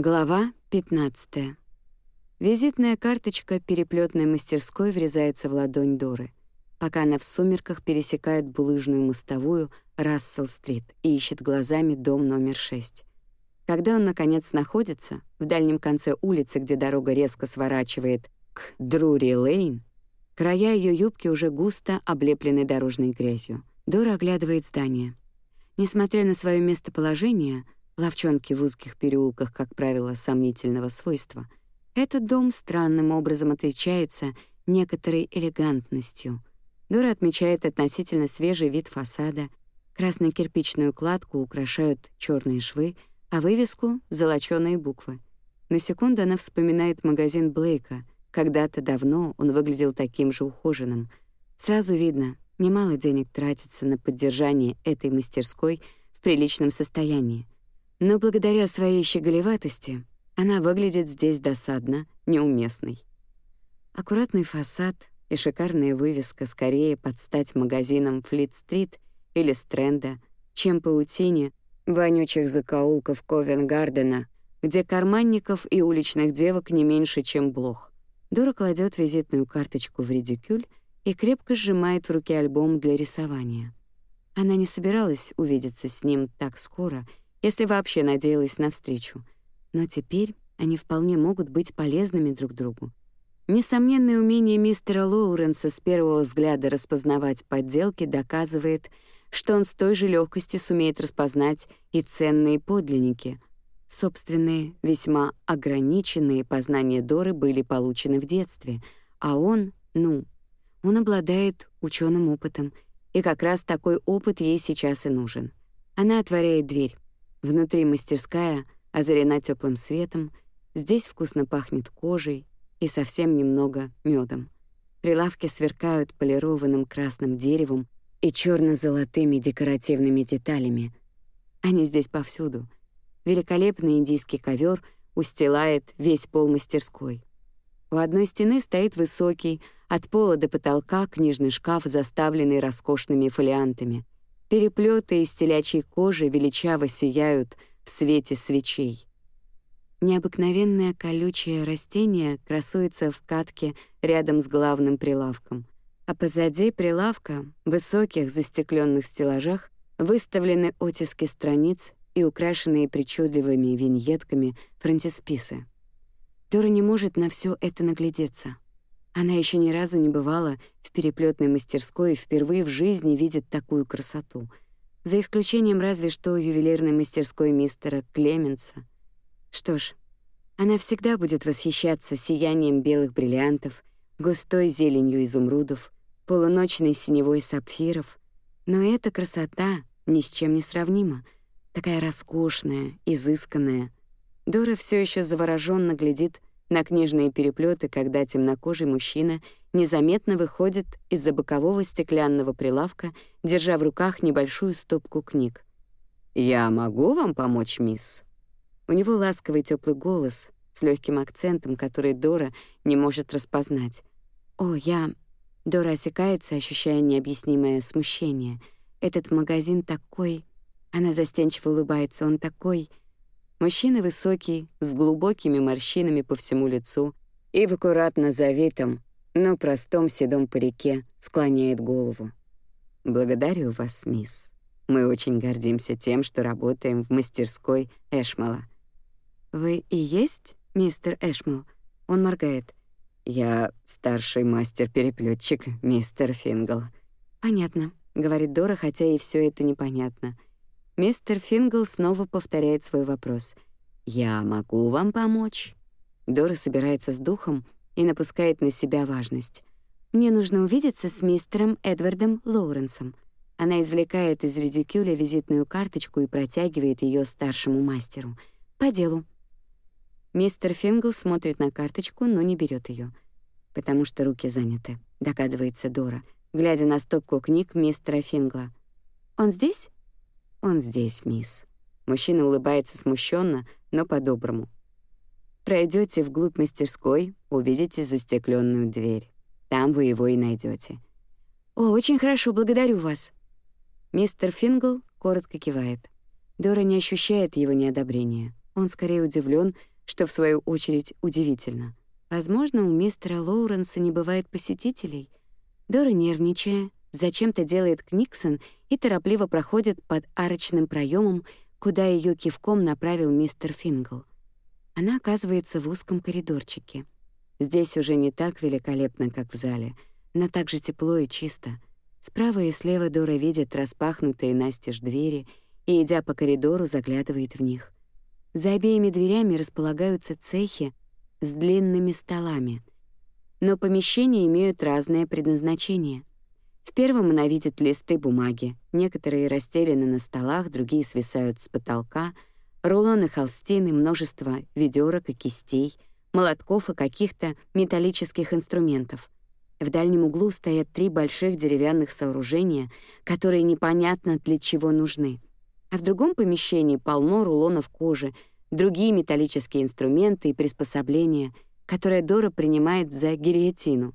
Глава 15. Визитная карточка переплетной мастерской врезается в ладонь Доры, пока она в сумерках пересекает булыжную мостовую Рассел-стрит и ищет глазами дом номер 6. Когда он, наконец, находится, в дальнем конце улицы, где дорога резко сворачивает к Друри-Лейн, края ее юбки уже густо облеплены дорожной грязью. Дора оглядывает здание. Несмотря на свое местоположение — Ловчонки в узких переулках, как правило, сомнительного свойства. Этот дом странным образом отличается некоторой элегантностью. Дора отмечает относительно свежий вид фасада. Красно-кирпичную кладку украшают черные швы, а вывеску — золочёные буквы. На секунду она вспоминает магазин Блейка. Когда-то давно он выглядел таким же ухоженным. Сразу видно, немало денег тратится на поддержание этой мастерской в приличном состоянии — но благодаря своей щеголеватости она выглядит здесь досадно, неуместной. Аккуратный фасад и шикарная вывеска скорее под стать магазинам Флит-стрит или Стрэнда, чем паутине вонючих закоулков Ковенгардена, где карманников и уличных девок не меньше, чем блох. Дора кладет визитную карточку в редикюль и крепко сжимает в руке альбом для рисования. Она не собиралась увидеться с ним так скоро — если вообще надеялась на встречу. Но теперь они вполне могут быть полезными друг другу. Несомненное умение мистера Лоуренса с первого взгляда распознавать подделки доказывает, что он с той же легкостью сумеет распознать и ценные подлинники. Собственные, весьма ограниченные познания Доры были получены в детстве, а он, ну, он обладает ученым опытом, и как раз такой опыт ей сейчас и нужен. Она отворяет дверь. Внутри мастерская озарена теплым светом, здесь вкусно пахнет кожей и совсем немного медом. Прилавки сверкают полированным красным деревом и черно золотыми декоративными деталями. Они здесь повсюду. Великолепный индийский ковер устилает весь пол мастерской. У одной стены стоит высокий, от пола до потолка книжный шкаф, заставленный роскошными фолиантами — Переплеты из телячьей кожи величаво сияют в свете свечей. Необыкновенное колючее растение красуется в катке рядом с главным прилавком, а позади прилавка, в высоких застекленных стеллажах, выставлены оттиски страниц и украшенные причудливыми виньетками фронтисписы. Тора не может на все это наглядеться — она еще ни разу не бывала в переплетной мастерской и впервые в жизни видит такую красоту. За исключением разве что ювелирной мастерской мистера Клеменса. Что ж, она всегда будет восхищаться сиянием белых бриллиантов, густой зеленью изумрудов, полуночной синевой сапфиров. Но эта красота ни с чем не сравнима, такая роскошная, изысканная. Дора все еще завороженно глядит на книжные переплеты, когда темнокожий мужчина незаметно выходит из-за бокового стеклянного прилавка, держа в руках небольшую стопку книг. «Я могу вам помочь, мисс?» У него ласковый теплый голос с легким акцентом, который Дора не может распознать. «О, я...» Дора осекается, ощущая необъяснимое смущение. «Этот магазин такой...» Она застенчиво улыбается. «Он такой...» Мужчина высокий, с глубокими морщинами по всему лицу и в аккуратно завитом, но простом седом парике склоняет голову. «Благодарю вас, мисс. Мы очень гордимся тем, что работаем в мастерской Эшмала». «Вы и есть мистер Эшмал?» Он моргает. «Я старший мастер переплетчик мистер Фингл». «Понятно», — говорит Дора, хотя и все это непонятно. Мистер Фингл снова повторяет свой вопрос. «Я могу вам помочь?» Дора собирается с духом и напускает на себя важность. «Мне нужно увидеться с мистером Эдвардом Лоуренсом». Она извлекает из редикюля визитную карточку и протягивает ее старшему мастеру. «По делу». Мистер Фингл смотрит на карточку, но не берет ее, потому что руки заняты, догадывается Дора, глядя на стопку книг мистера Фингла. «Он здесь?» «Он здесь, мисс». Мужчина улыбается смущенно, но по-доброму. Пройдете вглубь мастерской, увидите застекленную дверь. Там вы его и найдете. «О, очень хорошо, благодарю вас». Мистер Фингл коротко кивает. Дора не ощущает его неодобрения. Он скорее удивлен, что в свою очередь удивительно. Возможно, у мистера Лоуренса не бывает посетителей. Дора, нервничая, зачем-то делает книксон и торопливо проходит под арочным проемом, куда ее кивком направил мистер Фингл. Она оказывается в узком коридорчике. Здесь уже не так великолепно, как в зале, но также тепло и чисто. Справа и слева Дора видит распахнутые настежь двери и, идя по коридору, заглядывает в них. За обеими дверями располагаются цехи с длинными столами. Но помещения имеют разное предназначение. В первом она видит листы бумаги. Некоторые расстелены на столах, другие свисают с потолка, рулоны холстины, множество ведерок и кистей, молотков и каких-то металлических инструментов. В дальнем углу стоят три больших деревянных сооружения, которые непонятно для чего нужны. А в другом помещении полно рулонов кожи, другие металлические инструменты и приспособления, которые Дора принимает за гильотину.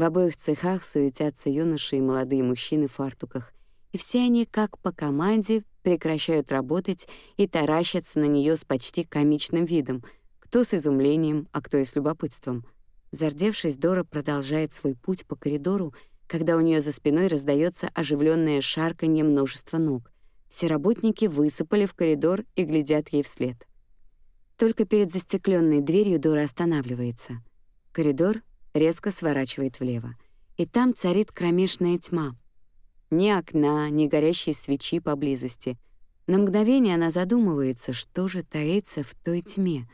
В обоих цехах суетятся юноши и молодые мужчины в фартуках, и все они, как по команде, прекращают работать и таращатся на нее с почти комичным видом, кто с изумлением, а кто и с любопытством. Зардевшись, Дора продолжает свой путь по коридору, когда у нее за спиной раздается оживленное шарканье множества ног. Все работники высыпали в коридор и глядят ей вслед. Только перед застекленной дверью Дора останавливается. Коридор резко сворачивает влево. И там царит кромешная тьма. Ни окна, ни горящей свечи поблизости. На мгновение она задумывается, что же таится в той тьме,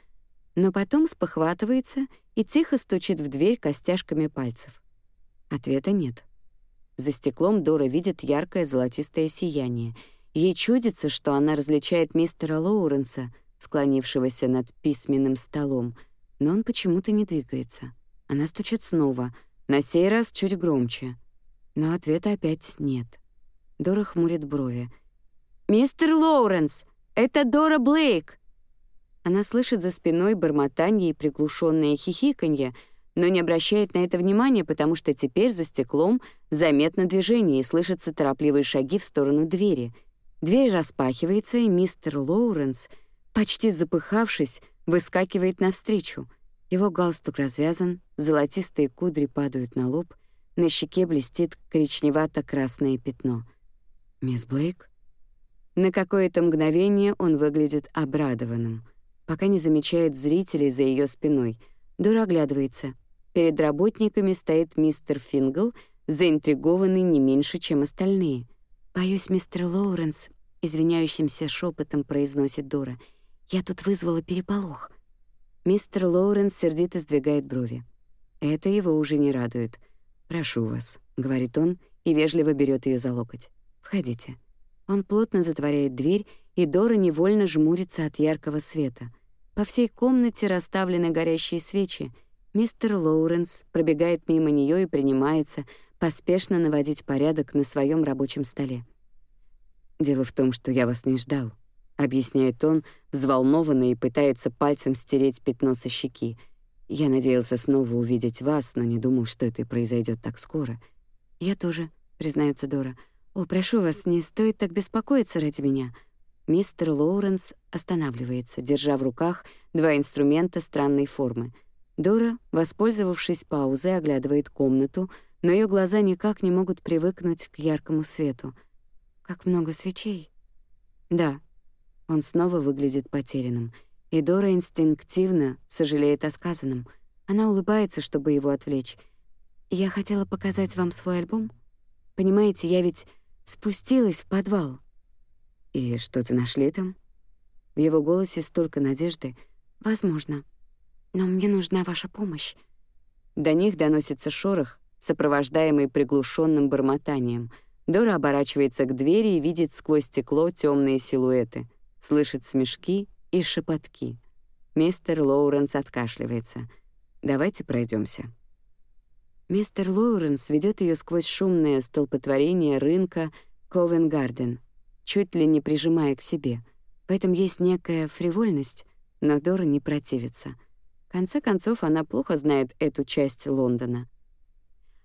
но потом спохватывается и тихо стучит в дверь костяшками пальцев. Ответа нет. За стеклом Дора видит яркое золотистое сияние. Ей чудится, что она различает мистера Лоуренса, склонившегося над письменным столом, но он почему-то не двигается. Она стучит снова, на сей раз чуть громче. Но ответа опять нет. Дора хмурит брови. «Мистер Лоуренс, это Дора Блейк!» Она слышит за спиной бормотанье и приглушенное хихиканье, но не обращает на это внимания, потому что теперь за стеклом заметно движение и слышатся торопливые шаги в сторону двери. Дверь распахивается, и мистер Лоуренс, почти запыхавшись, выскакивает навстречу. Его галстук развязан, золотистые кудри падают на лоб, на щеке блестит коричневато-красное пятно. «Мисс Блейк?» На какое-то мгновение он выглядит обрадованным, пока не замечает зрителей за ее спиной. Дора оглядывается. Перед работниками стоит мистер Фингл, заинтригованный не меньше, чем остальные. «Боюсь, мистер Лоуренс», — извиняющимся шепотом произносит Дора, — «я тут вызвала переполох». Мистер Лоуренс сердито сдвигает брови. Это его уже не радует. «Прошу вас», — говорит он и вежливо берет ее за локоть. «Входите». Он плотно затворяет дверь, и Дора невольно жмурится от яркого света. По всей комнате расставлены горящие свечи. Мистер Лоуренс пробегает мимо нее и принимается поспешно наводить порядок на своем рабочем столе. «Дело в том, что я вас не ждал», — объясняет он, взволнованный и пытается пальцем стереть пятно со щеки. «Я надеялся снова увидеть вас, но не думал, что это произойдет так скоро». «Я тоже», — признается Дора. «О, прошу вас, не стоит так беспокоиться ради меня». Мистер Лоуренс останавливается, держа в руках два инструмента странной формы. Дора, воспользовавшись паузой, оглядывает комнату, но ее глаза никак не могут привыкнуть к яркому свету. «Как много свечей!» «Да», он снова выглядит потерянным, и Дора инстинктивно сожалеет о сказанном. Она улыбается, чтобы его отвлечь. «Я хотела показать вам свой альбом. Понимаете, я ведь спустилась в подвал». «И что ты нашли там?» В его голосе столько надежды. «Возможно. Но мне нужна ваша помощь». До них доносится шорох, сопровождаемый приглушенным бормотанием. Дора оборачивается к двери и видит сквозь стекло темные силуэты — слышит смешки и шепотки. Мистер Лоуренс откашливается. «Давайте пройдемся. Мистер Лоуренс ведет ее сквозь шумное столпотворение рынка Ковенгарден, чуть ли не прижимая к себе. В этом есть некая фривольность, но Дора не противится. В конце концов, она плохо знает эту часть Лондона.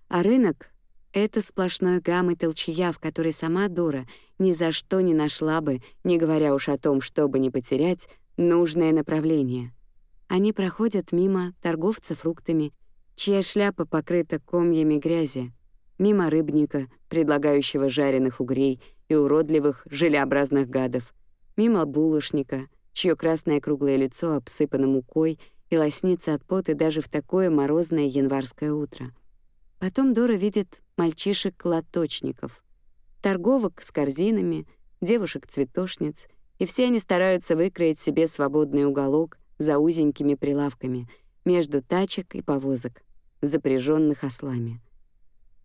А рынок это сплошной гам и толчья, в которой сама Дора ни за что не нашла бы, не говоря уж о том, чтобы не потерять, нужное направление. Они проходят мимо торговца фруктами, чья шляпа покрыта комьями грязи, мимо рыбника, предлагающего жареных угрей и уродливых желеобразных гадов, мимо булочника, чье красное круглое лицо обсыпано мукой и лоснится от пота даже в такое морозное январское утро. Потом Дора видит мальчишек-лоточников, торговок с корзинами, девушек-цветошниц, и все они стараются выкроить себе свободный уголок за узенькими прилавками между тачек и повозок, запряженных ослами.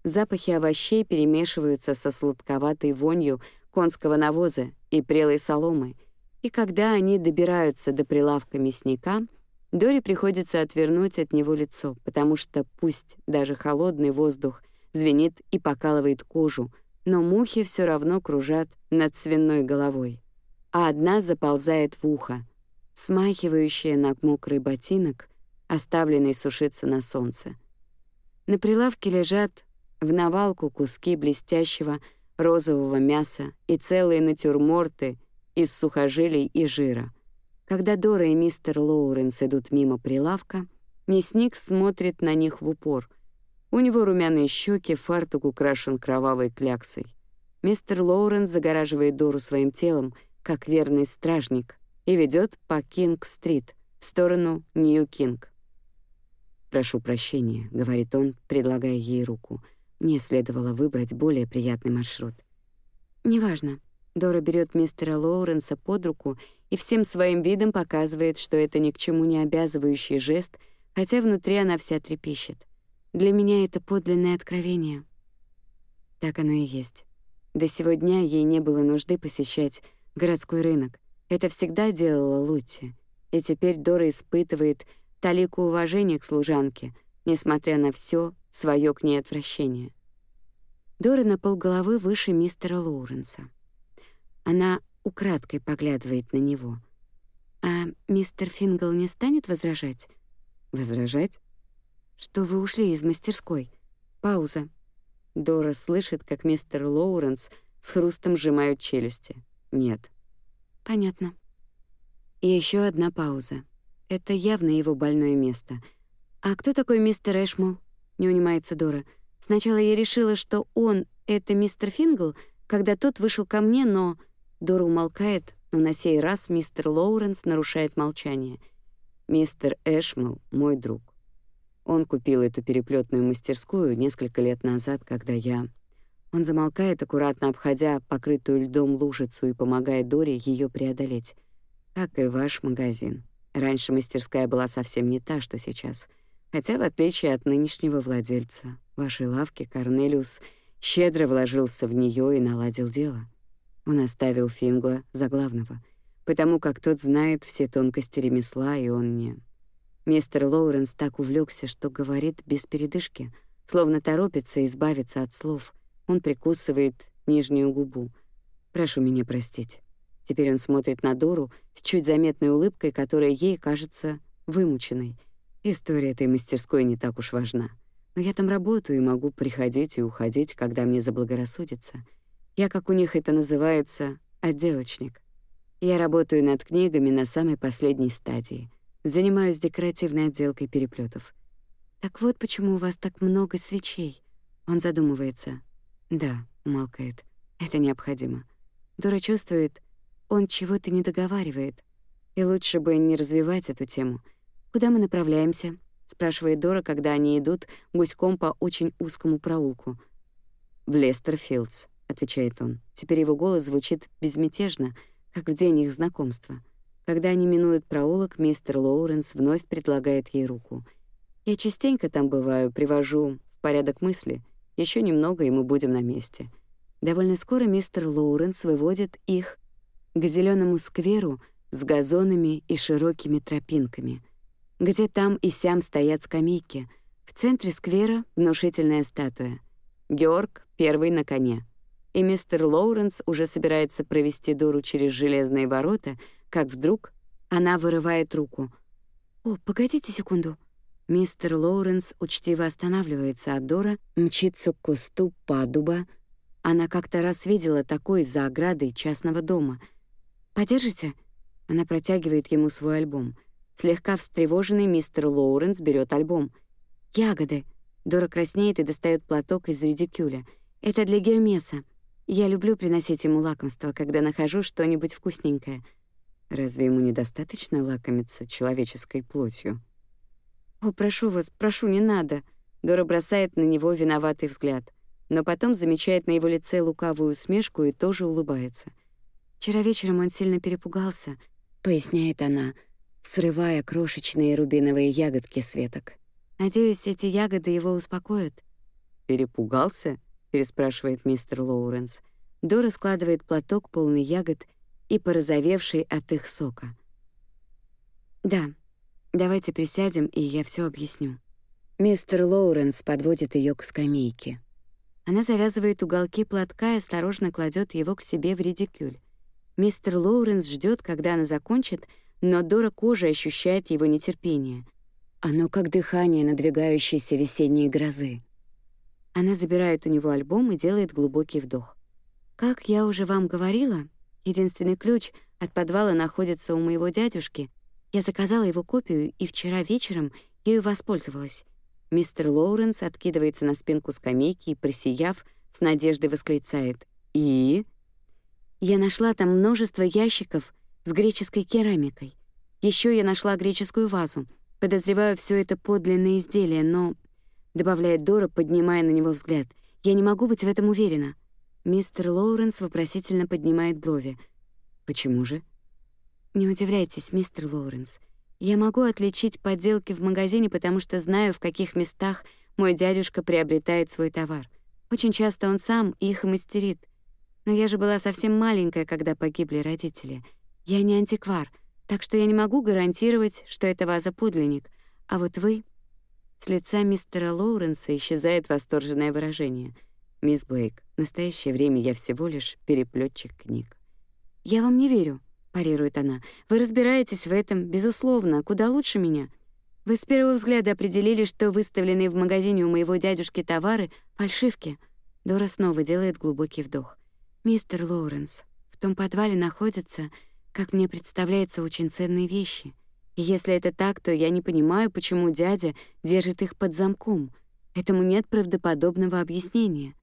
Запахи овощей перемешиваются со сладковатой вонью конского навоза и прелой соломы, и когда они добираются до прилавка мясника, Дори приходится отвернуть от него лицо, потому что пусть даже холодный воздух звенит и покалывает кожу, но мухи все равно кружат над свиной головой, а одна заползает в ухо, смахивающая на мокрый ботинок, оставленный сушиться на солнце. На прилавке лежат в навалку куски блестящего розового мяса и целые натюрморты из сухожилий и жира. Когда Дора и мистер Лоуренс идут мимо прилавка, мясник смотрит на них в упор. У него румяные щеки, фартук украшен кровавой кляксой. Мистер Лоуренс загораживает Дору своим телом, как верный стражник, и ведет по Кинг-стрит в сторону Нью-Кинг. «Прошу прощения», — говорит он, предлагая ей руку — мне следовало выбрать более приятный маршрут. «Неважно». Дора берет мистера Лоуренса под руку и всем своим видом показывает, что это ни к чему не обязывающий жест, хотя внутри она вся трепещет. Для меня это подлинное откровение. Так оно и есть. До сего дня ей не было нужды посещать городской рынок. Это всегда делала Лутти. И теперь Дора испытывает талику уважения к служанке, несмотря на все свое к ней отвращение. Дора на полголовы выше мистера Лоуренса. Она украдкой поглядывает на него. А мистер Фингл не станет возражать? Возражать? Что вы ушли из мастерской. Пауза. Дора слышит, как мистер Лоуренс с хрустом сжимают челюсти. Нет. Понятно. И еще одна пауза. Это явно его больное место. А кто такой мистер Эшмул? не унимается Дора. Сначала я решила, что он — это мистер Фингл, когда тот вышел ко мне, но... Дора умолкает, но на сей раз мистер Лоуренс нарушает молчание. «Мистер Эшмал — мой друг. Он купил эту переплетную мастерскую несколько лет назад, когда я...» Он замолкает, аккуратно обходя покрытую льдом лужицу и помогая Доре ее преодолеть. «Как и ваш магазин. Раньше мастерская была совсем не та, что сейчас. Хотя, в отличие от нынешнего владельца вашей лавки, Корнелиус щедро вложился в нее и наладил дело. Он оставил Фингла за главного, потому как тот знает все тонкости ремесла, и он не. Мистер Лоуренс так увлекся, что говорит без передышки, словно торопится избавиться от слов. Он прикусывает нижнюю губу. «Прошу меня простить». Теперь он смотрит на Дору с чуть заметной улыбкой, которая ей кажется вымученной — История этой мастерской не так уж важна. Но я там работаю и могу приходить и уходить, когда мне заблагорассудится. Я, как у них это называется, отделочник. Я работаю над книгами на самой последней стадии. Занимаюсь декоративной отделкой переплетов. Так вот почему у вас так много свечей. Он задумывается. Да, умолкает. Это необходимо. Дора чувствует, он чего-то не договаривает. И лучше бы не развивать эту тему — «Куда мы направляемся?» — спрашивает Дора, когда они идут гуськом по очень узкому проулку. «В Лестерфилдс», — отвечает он. Теперь его голос звучит безмятежно, как в день их знакомства. Когда они минуют проулок, мистер Лоуренс вновь предлагает ей руку. «Я частенько там бываю, привожу в порядок мысли. Еще немного, и мы будем на месте». Довольно скоро мистер Лоуренс выводит их к зеленому скверу с газонами и широкими тропинками — где там и сям стоят скамейки. В центре сквера внушительная статуя. Георг первый на коне. И мистер Лоуренс уже собирается провести Дору через железные ворота, как вдруг она вырывает руку. «О, погодите секунду». Мистер Лоуренс учтиво останавливается, а Дора мчится к кусту падуба. Она как-то раз видела такой за оградой частного дома. «Подержите?» Она протягивает ему свой альбом. Слегка встревоженный мистер Лоуренс берет альбом. «Ягоды!» Дора краснеет и достает платок из редикюля. «Это для Гермеса. Я люблю приносить ему лакомство, когда нахожу что-нибудь вкусненькое». Разве ему недостаточно лакомиться человеческой плотью? «О, прошу вас, прошу, не надо!» Дора бросает на него виноватый взгляд, но потом замечает на его лице лукавую усмешку и тоже улыбается. «Вчера вечером он сильно перепугался», — поясняет она, срывая крошечные рубиновые ягодки с веток. «Надеюсь, эти ягоды его успокоят». «Перепугался?» — переспрашивает мистер Лоуренс. Дора складывает платок, полный ягод и порозовевший от их сока. «Да, давайте присядем, и я все объясню». Мистер Лоуренс подводит ее к скамейке. Она завязывает уголки платка и осторожно кладет его к себе в редикюль. Мистер Лоуренс ждет, когда она закончит, но Дора кожей ощущает его нетерпение. Оно как дыхание надвигающейся весенней грозы. Она забирает у него альбом и делает глубокий вдох. Как я уже вам говорила, единственный ключ от подвала находится у моего дядюшки. Я заказала его копию и вчера вечером ею воспользовалась. Мистер Лоуренс откидывается на спинку скамейки и, присияв, с надеждой восклицает. «И?» «Я нашла там множество ящиков с греческой керамикой. Еще я нашла греческую вазу. Подозреваю, все это подлинные изделия, но...» Добавляет Дора, поднимая на него взгляд. «Я не могу быть в этом уверена». Мистер Лоуренс вопросительно поднимает брови. «Почему же?» «Не удивляйтесь, мистер Лоуренс. Я могу отличить подделки в магазине, потому что знаю, в каких местах мой дядюшка приобретает свой товар. Очень часто он сам их и мастерит. Но я же была совсем маленькая, когда погибли родители. Я не антиквар, так что я не могу гарантировать, что это ваза подлинник. А вот вы... С лица мистера Лоуренса исчезает восторженное выражение. «Мисс Блейк, в настоящее время я всего лишь переплетчик книг». «Я вам не верю», парирует она. Вы разбираетесь в этом, безусловно, куда лучше меня. Вы с первого взгляда определили, что выставленные в магазине у моего дядюшки товары — фальшивки. Дора снова делает глубокий вдох. «Мистер Лоуренс, в том подвале находятся, как мне представляется, очень ценные вещи. Если это так, то я не понимаю, почему дядя держит их под замком. Этому нет правдоподобного объяснения.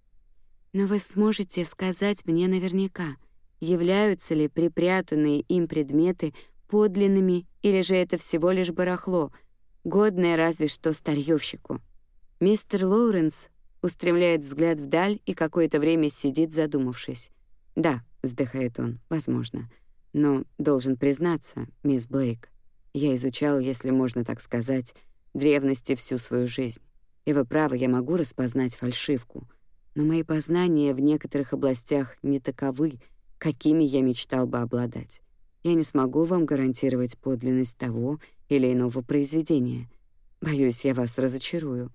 Но вы сможете сказать мне наверняка — являются ли припрятанные им предметы подлинными или же это всего лишь барахло, годное разве что старьёвщику. Мистер Лоуренс устремляет взгляд вдаль и какое-то время сидит, задумавшись. «Да», — вздыхает он, — «возможно. Но, должен признаться, мисс Блейк, я изучал, если можно так сказать, древности всю свою жизнь. И вы правы, я могу распознать фальшивку. Но мои познания в некоторых областях не таковы, какими я мечтал бы обладать. Я не смогу вам гарантировать подлинность того или иного произведения. Боюсь, я вас разочарую.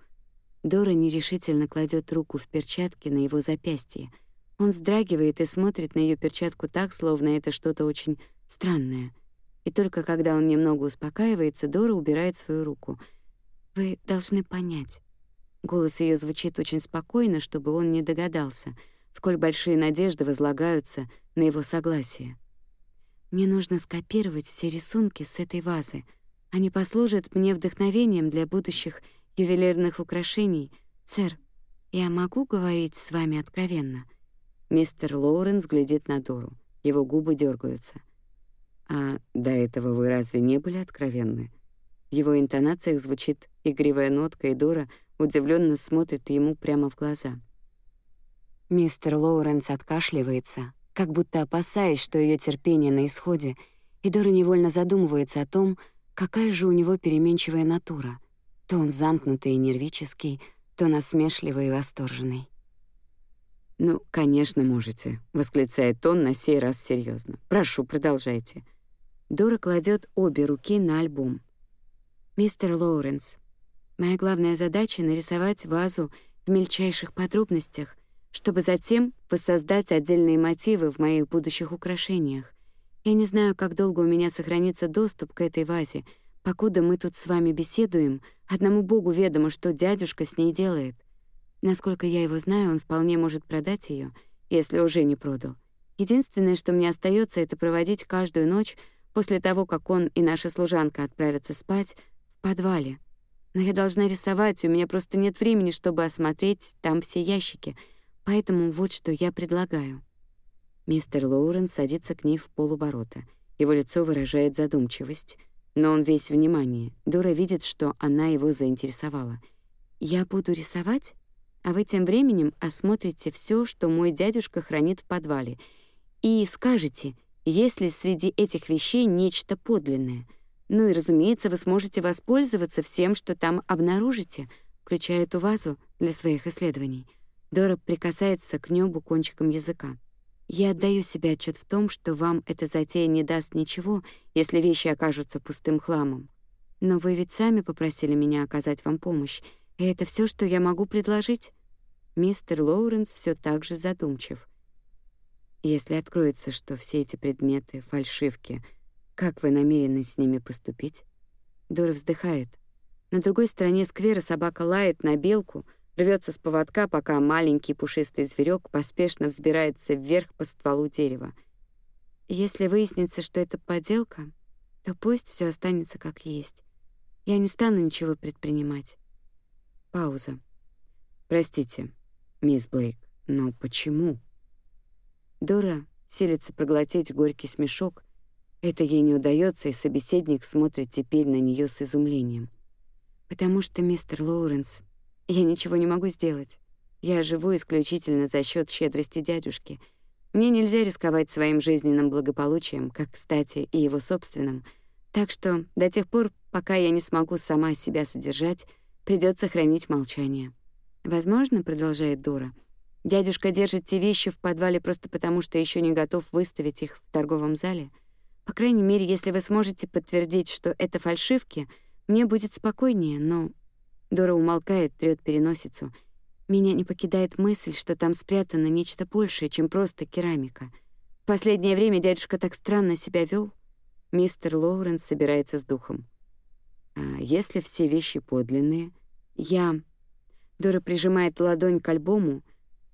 Дора нерешительно кладет руку в перчатке на его запястье. Он вздрагивает и смотрит на ее перчатку так, словно это что-то очень странное. И только когда он немного успокаивается, Дора убирает свою руку. «Вы должны понять». Голос ее звучит очень спокойно, чтобы он не догадался — сколь большие надежды возлагаются на его согласие. Мне нужно скопировать все рисунки с этой вазы. Они послужат мне вдохновением для будущих ювелирных украшений. Сэр, я могу говорить с вами откровенно?» Мистер Лоуренс глядит на Дору. Его губы дергаются. «А до этого вы разве не были откровенны?» В его интонациях звучит игривая нотка, и Дора удивленно смотрит ему прямо в глаза. Мистер Лоуренс откашливается, как будто опасаясь, что ее терпение на исходе, и Дора невольно задумывается о том, какая же у него переменчивая натура. То он замкнутый и нервический, то насмешливый и восторженный. «Ну, конечно, можете», — восклицает он на сей раз серьезно. «Прошу, продолжайте». Дора кладет обе руки на альбом. «Мистер Лоуренс, моя главная задача — нарисовать вазу в мельчайших подробностях, чтобы затем воссоздать отдельные мотивы в моих будущих украшениях. Я не знаю, как долго у меня сохранится доступ к этой вазе. Покуда мы тут с вами беседуем, одному Богу ведомо, что дядюшка с ней делает. Насколько я его знаю, он вполне может продать ее, если уже не продал. Единственное, что мне остается, это проводить каждую ночь после того, как он и наша служанка отправятся спать, в подвале. Но я должна рисовать, у меня просто нет времени, чтобы осмотреть там все ящики, поэтому вот что я предлагаю». Мистер Лоуренс садится к ней в полуборота. Его лицо выражает задумчивость, но он весь внимание. Дора видит, что она его заинтересовала. «Я буду рисовать, а вы тем временем осмотрите все, что мой дядюшка хранит в подвале, и скажете, есть ли среди этих вещей нечто подлинное. Ну и, разумеется, вы сможете воспользоваться всем, что там обнаружите, включая эту вазу для своих исследований. Дора прикасается к небу кончиком языка. Я отдаю себе отчет в том, что вам эта затея не даст ничего, если вещи окажутся пустым хламом. Но вы ведь сами попросили меня оказать вам помощь, и это все, что я могу предложить. Мистер Лоуренс все так же задумчив. Если откроется, что все эти предметы — фальшивки, как вы намерены с ними поступить? Дора вздыхает. На другой стороне сквера собака лает на белку, рвется с поводка, пока маленький пушистый зверек поспешно взбирается вверх по стволу дерева. Если выяснится, что это подделка, то пусть все останется как есть. Я не стану ничего предпринимать. Пауза. Простите, мисс Блейк, но почему? Дора селится проглотить горький смешок. Это ей не удается, и собеседник смотрит теперь на нее с изумлением. «Потому что, мистер Лоуренс, я ничего не могу сделать. Я живу исключительно за счет щедрости дядюшки. Мне нельзя рисковать своим жизненным благополучием, как, кстати, и его собственным. Так что до тех пор, пока я не смогу сама себя содержать, придется хранить молчание. Возможно, продолжает Дора, — Дядюшка держит те вещи в подвале просто потому, что еще не готов выставить их в торговом зале. По крайней мере, если вы сможете подтвердить, что это фальшивки, мне будет спокойнее, но... Дора умолкает, трёт переносицу. Меня не покидает мысль, что там спрятано нечто большее, чем просто керамика. В последнее время дядюшка так странно себя вел. Мистер Лоуренс собирается с духом. А если все вещи подлинные? Я... Дора прижимает ладонь к альбому,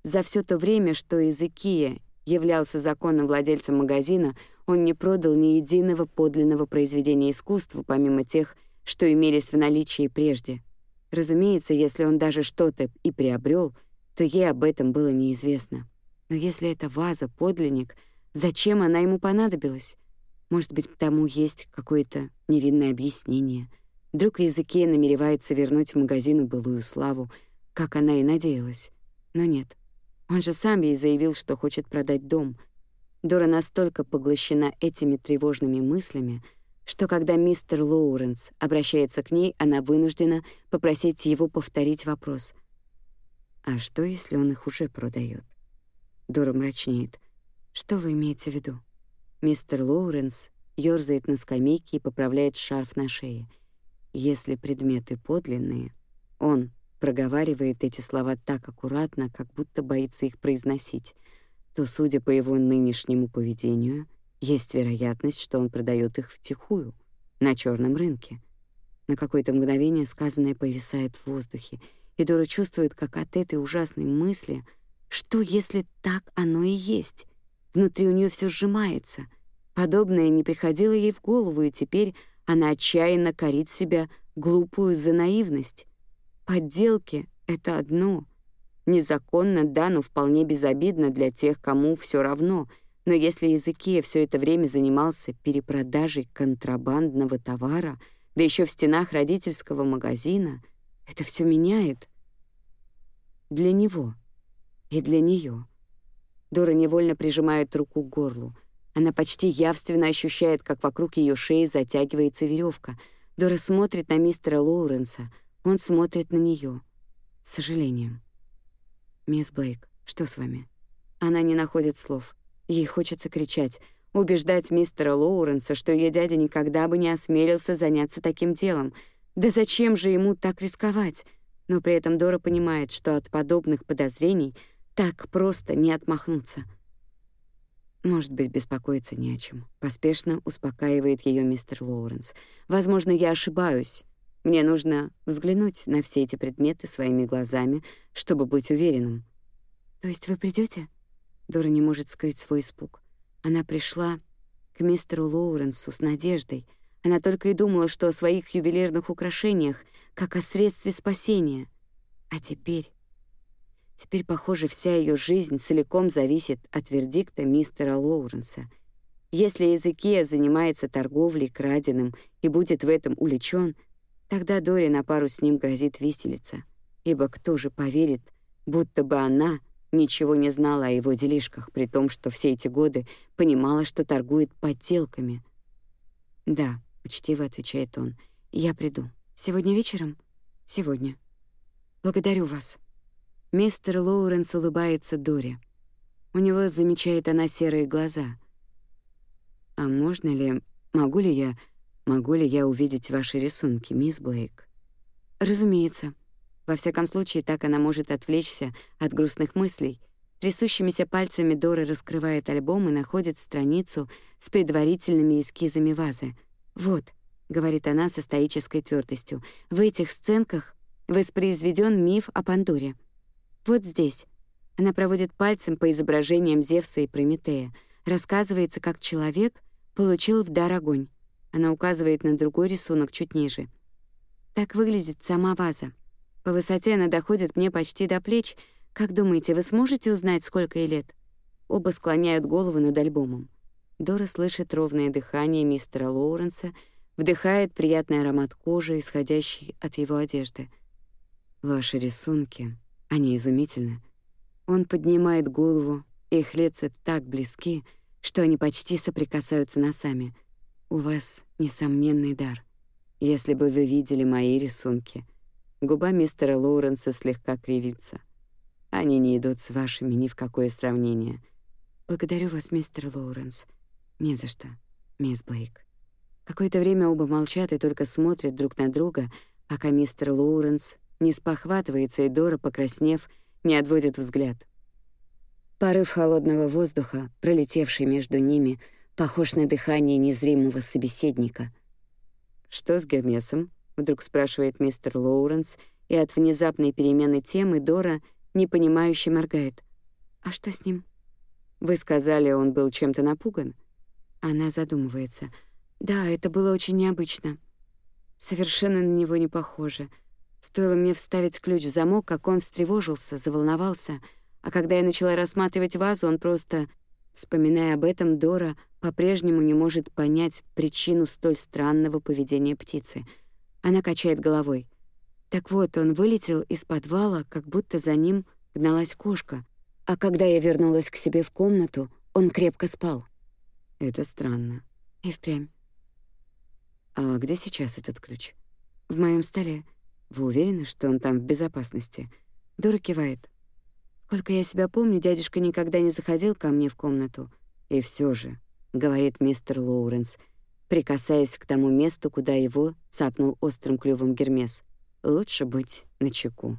за все то время, что Изыкия являлся законным владельцем магазина, он не продал ни единого подлинного произведения искусства, помимо тех, что имелись в наличии прежде. Разумеется, если он даже что-то и приобрел, то ей об этом было неизвестно. Но если это ваза — подлинник, зачем она ему понадобилась? Может быть, тому есть какое-то невинное объяснение. Вдруг Языке намеревается вернуть магазину былую славу, как она и надеялась. Но нет — он же сам ей заявил, что хочет продать дом. Дора настолько поглощена этими тревожными мыслями, что когда мистер Лоуренс обращается к ней, она вынуждена попросить его повторить вопрос. «А что, если он их уже продает? Дора мрачнеет. «Что вы имеете в виду?» Мистер Лоуренс ёрзает на скамейке и поправляет шарф на шее. «Если предметы подлинные, он проговаривает эти слова так аккуратно, как будто боится их произносить, то, судя по его нынешнему поведению, есть вероятность, что он продает их втихую, на черном рынке. На какое-то мгновение сказанное повисает в воздухе, и Дора чувствует, как от этой ужасной мысли, что если так оно и есть, внутри у нее все сжимается. Подобное не приходило ей в голову, и теперь она отчаянно корит себя глупую за наивность. Подделки — это одно. Незаконно, да, но вполне безобидно для тех, кому все равно. Но если Языкия все это время занимался перепродажей контрабандного товара, да еще в стенах родительского магазина, это все меняет. Для него и для нее. Дора невольно прижимает руку к горлу. Она почти явственно ощущает, как вокруг ее шеи затягивается веревка. Дора смотрит на мистера Лоуренса — он смотрит на нее с сожалением. «Мисс Блейк, что с вами?» Она не находит слов. Ей хочется кричать, убеждать мистера Лоуренса, что ее дядя никогда бы не осмелился заняться таким делом. Да зачем же ему так рисковать? Но при этом Дора понимает, что от подобных подозрений так просто не отмахнуться. Может быть, беспокоиться не о чем. Поспешно успокаивает ее мистер Лоуренс. Возможно, я ошибаюсь. Мне нужно взглянуть на все эти предметы своими глазами, чтобы быть уверенным. «То есть вы придете? Дора не может скрыть свой испуг. Она пришла к мистеру Лоуренсу с надеждой. Она только и думала, что о своих ювелирных украшениях, как о средстве спасения. А теперь... Теперь, похоже, вся ее жизнь целиком зависит от вердикта мистера Лоуренса. Если Языкия занимается торговлей краденым и будет в этом увлечен, тогда Дори на пару с ним грозит виселица. Ибо кто же поверит, будто бы она ничего не знала о его делишках, при том, что все эти годы понимала, что торгует подделками. «Да», — учтиво отвечает он, — «я приду. Сегодня вечером?» «Сегодня. Благодарю вас». Мистер Лоуренс улыбается Доре. У него замечает она серые глаза. «А можно ли, могу ли я, могу ли я увидеть ваши рисунки, мисс Блейк?» «Разумеется», во всяком случае, так она может отвлечься от грустных мыслей. Трясущимися пальцами Дора раскрывает альбом и находит страницу с предварительными эскизами вазы. «Вот», — говорит она со стоической твердостью, «в этих сценках воспроизведен миф о Пандоре. Вот здесь». Она проводит пальцем по изображениям Зевса и Прометея. Рассказывается, как человек получил в дар огонь. Она указывает на другой рисунок чуть ниже. Так выглядит сама ваза. По высоте она доходит мне почти до плеч. Как думаете, вы сможете узнать, сколько ей лет? Оба склоняют голову над альбомом. Дора слышит ровное дыхание мистера Лоуренса, вдыхает приятный аромат кожи, исходящий от его одежды. Ваши рисунки, они изумительны. Он поднимает голову, их лица так близки, что они почти соприкасаются носами. У вас несомненный дар. Если бы вы видели мои рисунки — Губа мистера Лоуренса слегка кривится. Они не идут с вашими ни в какое сравнение. Благодарю вас, мистер Лоуренс. Не за что, мисс Блейк. Какое-то время оба молчат и только смотрят друг на друга, пока мистер Лоуренс не спохватывается и Дора, покраснев, не отводит взгляд. Порыв холодного воздуха, пролетевший между ними, похож на дыхание незримого собеседника. «Что с Гермесом?» Вдруг спрашивает мистер Лоуренс, и от внезапной перемены темы Дора непонимающе моргает. «А что с ним?» «Вы сказали, он был чем-то напуган?» Она задумывается. «Да, это было очень необычно. Совершенно на него не похоже. Стоило мне вставить ключ в замок, как он встревожился, заволновался, а когда я начала рассматривать вазу, он просто, вспоминая об этом, Дора по-прежнему не может понять причину столь странного поведения птицы — она качает головой. Так вот, он вылетел из подвала, как будто за ним гналась кошка. А когда я вернулась к себе в комнату, он крепко спал. Это странно. И впрямь. А где сейчас этот ключ? В моем столе. Вы уверены, что он там в безопасности? Дора кивает. Сколько я себя помню, дядюшка никогда не заходил ко мне в комнату. И все же, говорит мистер Лоуренс, — прикасаясь к тому месту, куда его цапнул острым клювом Гермес. Лучше быть начеку.